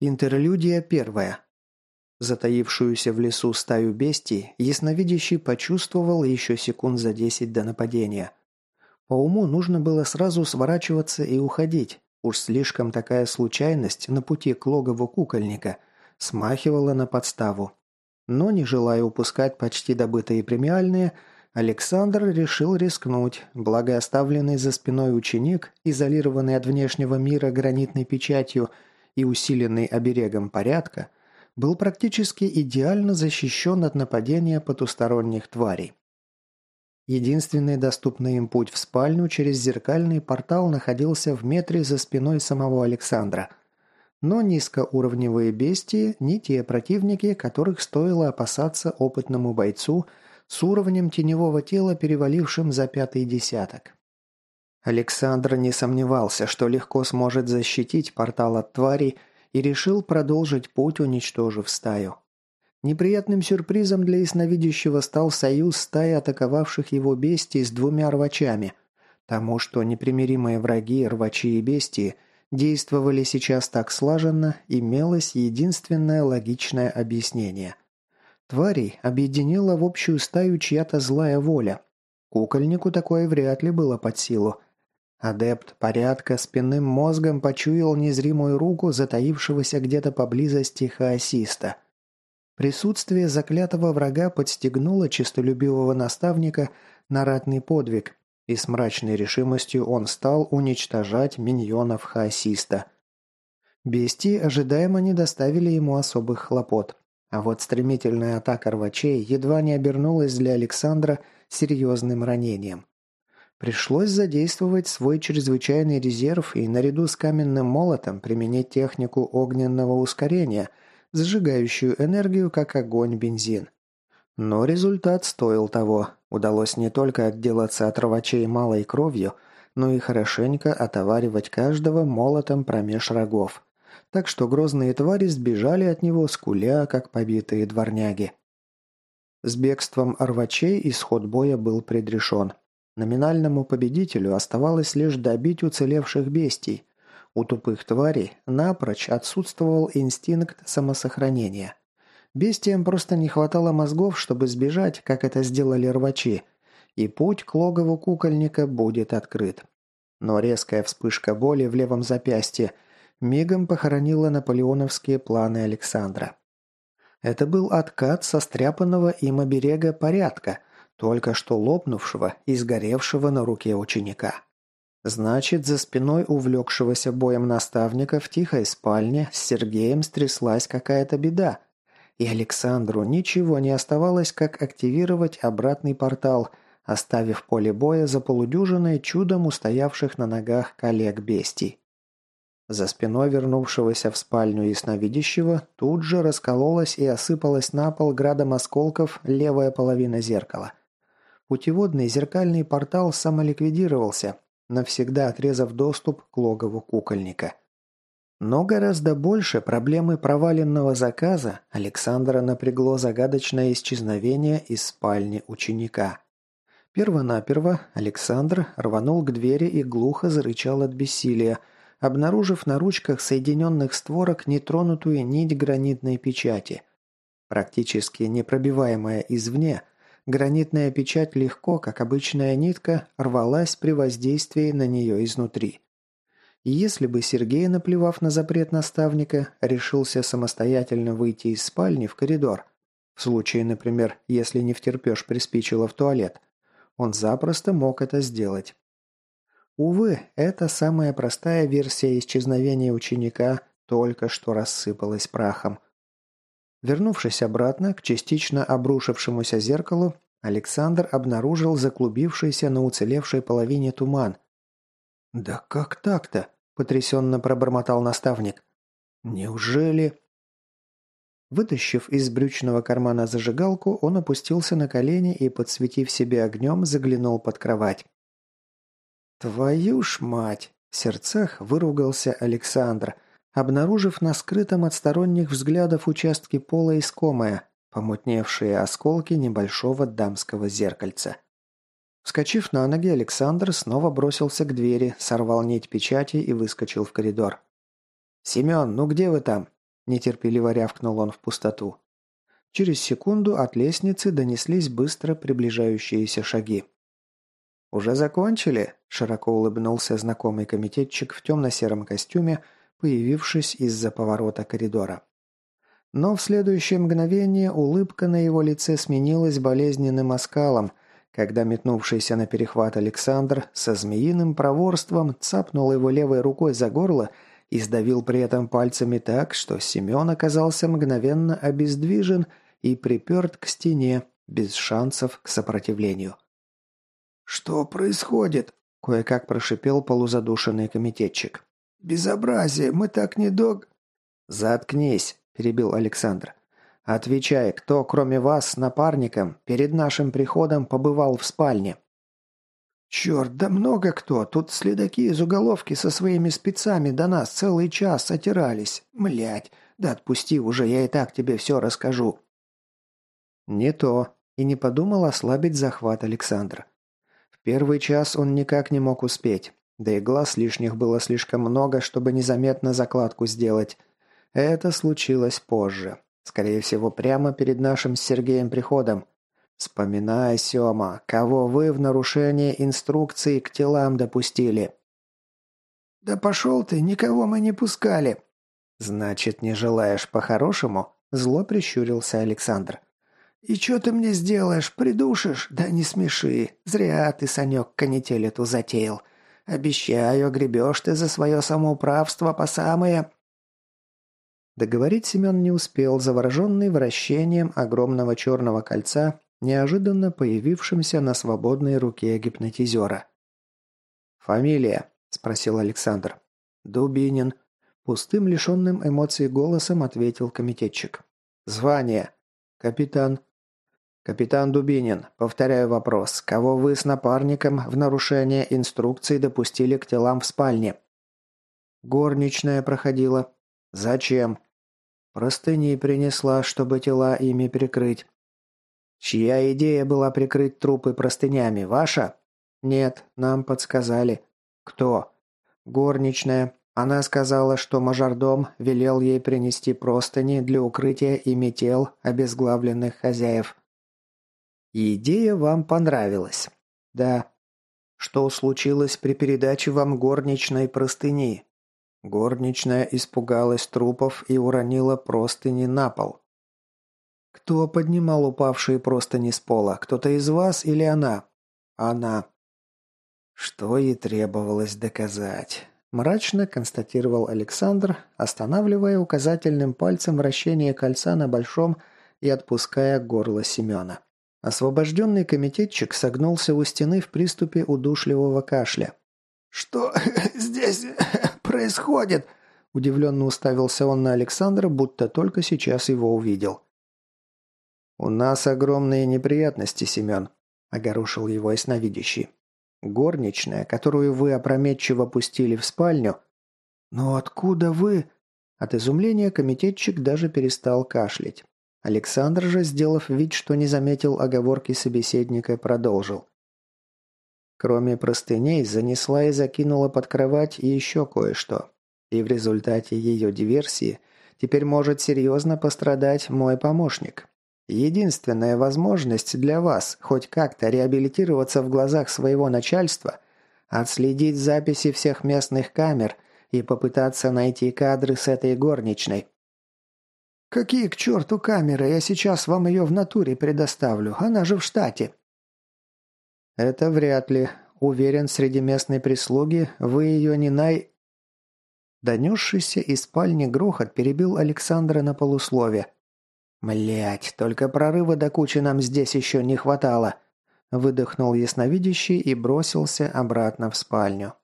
Интерлюдия первая. Затаившуюся в лесу стаю бестий ясновидящий почувствовал еще секунд за десять до нападения. По уму нужно было сразу сворачиваться и уходить. Уж слишком такая случайность на пути к логову кукольника смахивала на подставу. Но, не желая упускать почти добытые премиальные, Александр решил рискнуть, благо оставленный за спиной ученик, изолированный от внешнего мира гранитной печатью и усиленный оберегом порядка, был практически идеально защищен от нападения потусторонних тварей. Единственный доступный им путь в спальню через зеркальный портал находился в метре за спиной самого Александра. Но низкоуровневые бестии – не те противники, которых стоило опасаться опытному бойцу с уровнем теневого тела, перевалившим за пятый десяток. Александр не сомневался, что легко сможет защитить портал от тварей – и решил продолжить путь, уничтожив стаю. Неприятным сюрпризом для ясновидящего стал союз стаи атаковавших его бестий с двумя рвачами. Тому, что непримиримые враги, рвачи и бестии, действовали сейчас так слаженно, имелось единственное логичное объяснение. Тварей объединила в общую стаю чья-то злая воля. Кукольнику такое вряд ли было под силу. Адепт порядка спинным мозгом почуял незримую руку затаившегося где-то поблизости хаосиста. Присутствие заклятого врага подстегнуло честолюбивого наставника на ратный подвиг, и с мрачной решимостью он стал уничтожать миньонов хаосиста. Бестии ожидаемо не доставили ему особых хлопот, а вот стремительная атака рвачей едва не обернулась для Александра серьезным ранением. Пришлось задействовать свой чрезвычайный резерв и наряду с каменным молотом применить технику огненного ускорения, сжигающую энергию как огонь-бензин. Но результат стоил того. Удалось не только отделаться от рвачей малой кровью, но и хорошенько отоваривать каждого молотом промеж рогов. Так что грозные твари сбежали от него, скуля, как побитые дворняги. С бегством рвачей исход боя был предрешен. Номинальному победителю оставалось лишь добить уцелевших бестий. У тупых тварей напрочь отсутствовал инстинкт самосохранения. Бестиям просто не хватало мозгов, чтобы сбежать, как это сделали рвачи, и путь к логову кукольника будет открыт. Но резкая вспышка боли в левом запястье мигом похоронила наполеоновские планы Александра. Это был откат состряпанного им оберега порядка – только что лопнувшего и сгоревшего на руке ученика. Значит, за спиной увлекшегося боем наставника в тихой спальне с Сергеем стряслась какая-то беда, и Александру ничего не оставалось, как активировать обратный портал, оставив поле боя за полудюжиной чудом устоявших на ногах коллег-бестий. За спиной вернувшегося в спальню ясновидящего тут же раскололась и осыпалась на пол градом осколков левая половина зеркала – Путеводный зеркальный портал самоликвидировался, навсегда отрезав доступ к логову кукольника. Но гораздо больше проблемы проваленного заказа Александра напрягло загадочное исчезновение из спальни ученика. Первонаперво Александр рванул к двери и глухо зарычал от бессилия, обнаружив на ручках соединенных створок нетронутую нить гранитной печати. Практически непробиваемая извне – Гранитная печать легко, как обычная нитка, рвалась при воздействии на нее изнутри. Если бы Сергей, наплевав на запрет наставника, решился самостоятельно выйти из спальни в коридор, в случае, например, если не втерпешь приспичило в туалет, он запросто мог это сделать. Увы, эта самая простая версия исчезновения ученика только что рассыпалась прахом. Вернувшись обратно к частично обрушившемуся зеркалу, Александр обнаружил заклубившийся на уцелевшей половине туман. «Да как так-то?» – потрясенно пробормотал наставник. «Неужели...» Вытащив из брючного кармана зажигалку, он опустился на колени и, подсветив себе огнем, заглянул под кровать. «Твою ж мать!» – в сердцах выругался Александр, обнаружив на скрытом от сторонних взглядов участке пола искомое, помутневшие осколки небольшого дамского зеркальца. Вскочив на ноги, Александр снова бросился к двери, сорвал нить печати и выскочил в коридор. «Семен, ну где вы там?» – нетерпеливо рявкнул он в пустоту. Через секунду от лестницы донеслись быстро приближающиеся шаги. «Уже закончили?» – широко улыбнулся знакомый комитетчик в темно-сером костюме, появившись из-за поворота коридора. Но в следующее мгновение улыбка на его лице сменилась болезненным оскалом, когда метнувшийся на перехват Александр со змеиным проворством цапнул его левой рукой за горло и сдавил при этом пальцами так, что Семен оказался мгновенно обездвижен и приперт к стене, без шансов к сопротивлению. «Что происходит?» – кое-как прошипел полузадушенный комитетчик. «Безобразие! Мы так не дог...» «Заткнись!» – перебил Александр. «Отвечай, кто, кроме вас, с напарником, перед нашим приходом побывал в спальне?» «Черт, да много кто! Тут следаки из уголовки со своими спецами до нас целый час отирались. Млять! Да отпусти уже, я и так тебе все расскажу!» Не то. И не подумал ослабить захват Александра. В первый час он никак не мог успеть. Да и глаз лишних было слишком много, чтобы незаметно закладку сделать. Это случилось позже. Скорее всего, прямо перед нашим с Сергеем приходом. Вспоминай, Сёма, кого вы в нарушение инструкции к телам допустили. Да пошел ты, никого мы не пускали. Значит, не желаешь по-хорошему? Зло прищурился Александр. «И что ты мне сделаешь? Придушишь? Да не смеши. Зря ты, Санек, канитель эту затеял. Обещаю, гребешь ты за свое самоуправство по самое...» Договорить Семен не успел, завороженный вращением огромного черного кольца, неожиданно появившимся на свободной руке гипнотизера. «Фамилия?» – спросил Александр. «Дубинин». Пустым, лишенным эмоций голосом ответил комитетчик. «Звание?» «Капитан». «Капитан Дубинин, повторяю вопрос. Кого вы с напарником в нарушение инструкций допустили к телам в спальне?» «Горничная проходила». «Зачем?» «Простыни принесла, чтобы тела ими прикрыть». «Чья идея была прикрыть трупы простынями? Ваша?» «Нет, нам подсказали». «Кто?» «Горничная. Она сказала, что мажордом велел ей принести простыни для укрытия ими тел обезглавленных хозяев». Идея вам понравилась. Да. Что случилось при передаче вам горничной простыни? Горничная испугалась трупов и уронила простыни на пол. Кто поднимал упавшие простыни с пола? Кто-то из вас или она? Она. Что ей требовалось доказать? Мрачно констатировал Александр, останавливая указательным пальцем вращение кольца на большом и отпуская горло Семена. Освобожденный комитетчик согнулся у стены в приступе удушливого кашля. «Что здесь происходит?» Удивленно уставился он на Александра, будто только сейчас его увидел. «У нас огромные неприятности, Семен», – огорошил его ясновидящий. «Горничная, которую вы опрометчиво пустили в спальню...» «Но откуда вы...» От изумления комитетчик даже перестал кашлять. Александр же, сделав вид, что не заметил оговорки собеседника, продолжил. Кроме простыней, занесла и закинула под кровать еще кое-что. И в результате ее диверсии теперь может серьезно пострадать мой помощник. Единственная возможность для вас хоть как-то реабилитироваться в глазах своего начальства – отследить записи всех местных камер и попытаться найти кадры с этой горничной. «Какие к черту камеры? Я сейчас вам ее в натуре предоставлю. Она же в штате». «Это вряд ли. Уверен, среди местной прислуги вы ее не най...» Донесшийся из спальни грохот перебил Александра на полуслове. «Млять, только прорыва до кучи нам здесь еще не хватало!» Выдохнул ясновидящий и бросился обратно в спальню.